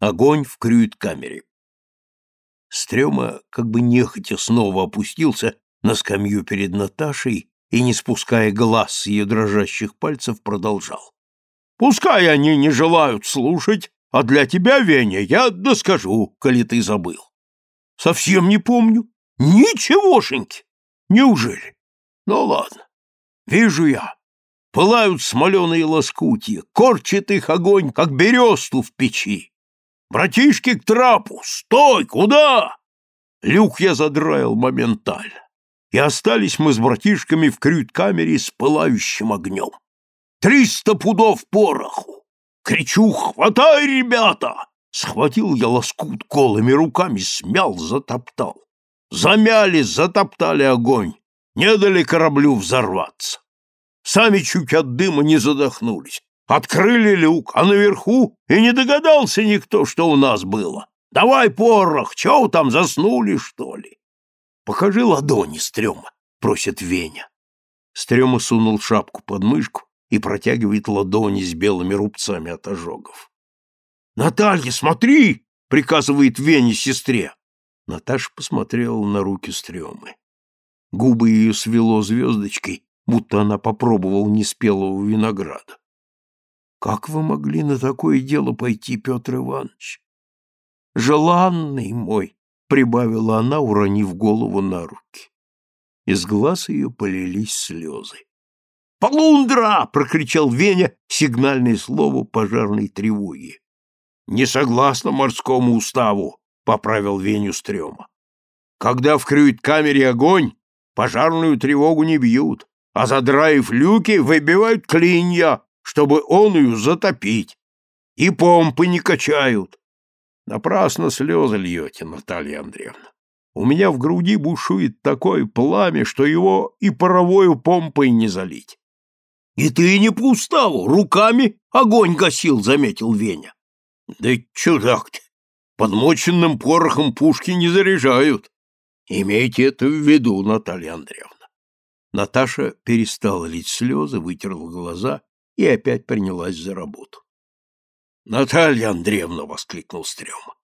Огонь в крюит-камере. Стрёма как бы нехотя снова опустился на скамью перед Наташей и, не спуская глаз с ее дрожащих пальцев, продолжал. «Пускай они не желают слушать, а для тебя, Веня, я доскажу, коли ты забыл. Совсем не помню. Ничегошеньки. Неужели? Ну ладно. Вижу я. Пылают смоленые лоскутья, корчит их огонь, как бересту в печи. Братишки к трапу! Стой! Куда? Люк я задраил моментально. И остались мы с братишками в крют-камере с пылающим огнем. Триста пудов пороху! Кричу, хватай, ребята! Схватил я лоскут голыми руками, смял, затоптал. Замяли, затоптали огонь, не дали кораблю взорваться. Сами чуть от дыма не задохнулись. Открыли люк, а наверху и не догадался никто, что у нас было. Давай порох, чего там, заснули, что ли? Покажи ладони, Стрёма, просит Веня. Стрёма сунул шапку под мышку и протягивает ладони с белыми рубцами от ожогов. «Наталья, смотри!» — приказывает Вене сестре. Наташа посмотрела на руки Стрёмы. Губы ее свело звездочкой, будто она попробовала неспелого винограда. Как вы могли на такое дело пойти, Петр Иванович? Желанный мой, прибавила она, уронив голову на руки. Из глаз ее полились слезы. «Полундра!» — прокричал Веня сигнальное слово пожарной тревоги. «Не согласно морскому уставу», — поправил Веню Стрёма. «Когда в крюит-камере огонь, пожарную тревогу не бьют, а задраив люки, выбивают клинья, чтобы он ее затопить. И помпы не качают. Напрасно слезы льете, Наталья Андреевна. У меня в груди бушует такое пламя, что его и паровою помпой не залить. — И ты не по уставу, руками огонь гасил, — заметил Веня. — Да чудак ты, подмоченным порохом пушки не заряжают. Имейте это в виду, Наталья Андреевна. Наташа перестала лить слезы, вытерла глаза и опять принялась за работу. «Наталья Андреевна!» — воскликнул Стрёма.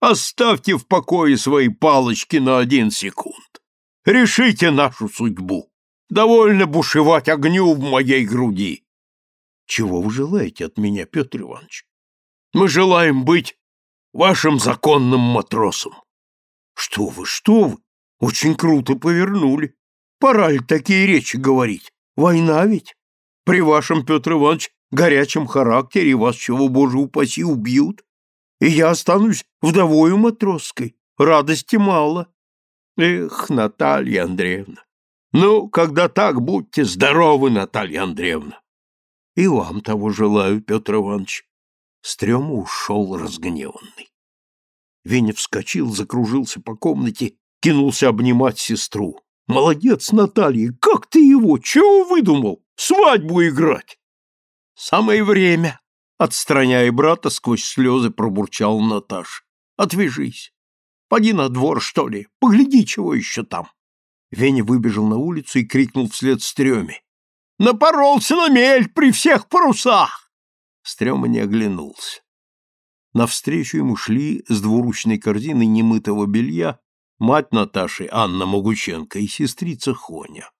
«Оставьте в покое свои палочки на один секунд. Решите нашу судьбу. Довольно бушевать огню в моей груди». «Чего вы желаете от меня, Петр Иванович?» «Мы желаем быть вашим законным матросом». «Что вы, что вы! Очень круто повернули. Пора ли такие речи говорить? Война ведь?» При вашем, Петр Иванович, горячем характере вас, чего, боже упаси, убьют, и я останусь вдовою матросской. Радости мало. Эх, Наталья Андреевна! Ну, когда так, будьте здоровы, Наталья Андреевна. И вам того желаю, Петр Иванович. Стрёма ушел разгневанный. Веня вскочил, закружился по комнате, кинулся обнимать сестру. «Молодец, Наталья! Как ты его? Чего выдумал? Свадьбу играть!» «Самое время!» — отстраняя брата, сквозь слезы пробурчал Наташ. «Отвяжись! Поди на двор, что ли, погляди, чего еще там!» Веня выбежал на улицу и крикнул вслед Стреме. «Напоролся на мель при всех парусах!» Стрема не оглянулся. Навстречу ему шли с двуручной корзиной немытого белья мать Наташи Анна Могученко и сестрица Хоня.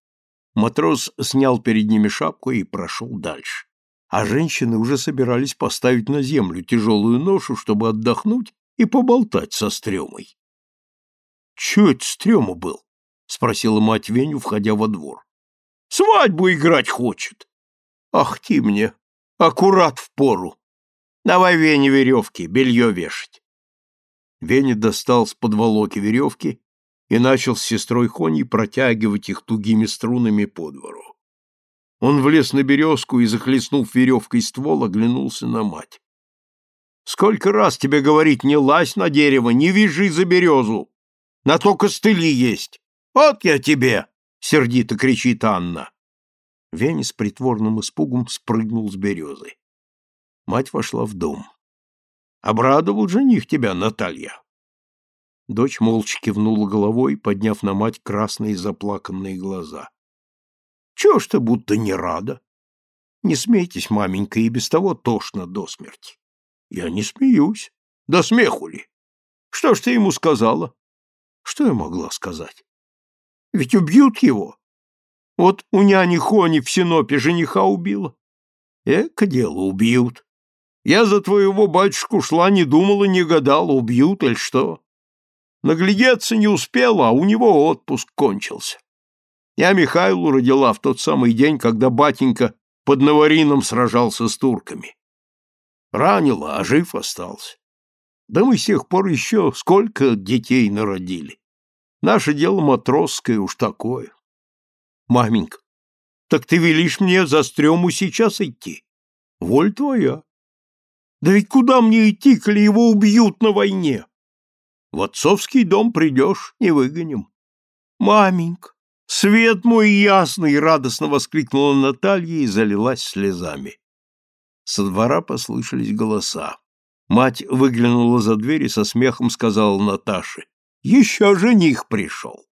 Матрос снял перед ними шапку и прошел дальше. А женщины уже собирались поставить на землю тяжелую ношу, чтобы отдохнуть и поболтать со Стремой. — Че это Стрема был? — спросила мать Веню, входя во двор. — Свадьбу играть хочет. — Ах ты мне! Аккурат в пору! Давай Вене веревки, белье вешать. Веня достал с подволоки веревки и начал с сестрой Хоней протягивать их тугими струнами по двору. Он влез на березку и, захлестнув веревкой ствол, оглянулся на мать. — Сколько раз тебе говорить, не лазь на дерево, не вяжи за березу! На то костыли есть! Вот я тебе! — сердито кричит Анна. Веня с притворным испугом спрыгнул с березы. Мать вошла в дом. Обрадовал жених тебя, Наталья. Дочь молча кивнула головой, подняв на мать красные заплаканные глаза. Чего ж ты будто не рада? Не смейтесь, маменька, и без того тошно до смерти. Я не смеюсь. Да смеху ли? Что ж ты ему сказала? Что я могла сказать? Ведь убьют его. Вот у няни Хони в Синопе жениха убила. Эко дело убьют. Я за твоего батюшку шла, не думала, не гадала, убьют или что. Наглядеться не успела, а у него отпуск кончился. Я Михайлу родила в тот самый день, когда батенька под Наварином сражался с турками. Ранила, а жив остался. Да мы с тех пор еще сколько детей народили. Наше дело матросское уж такое. Маменька, так ты велишь мне за стрёму сейчас идти? Воль твоя. Да ведь куда мне идти, коли его убьют на войне? В отцовский дом придешь, не выгоним. Маменька, свет мой ясный, радостно воскликнула Наталья и залилась слезами. Со двора послышались голоса. Мать выглянула за дверь и со смехом сказала Наташе, «Еще жених пришел».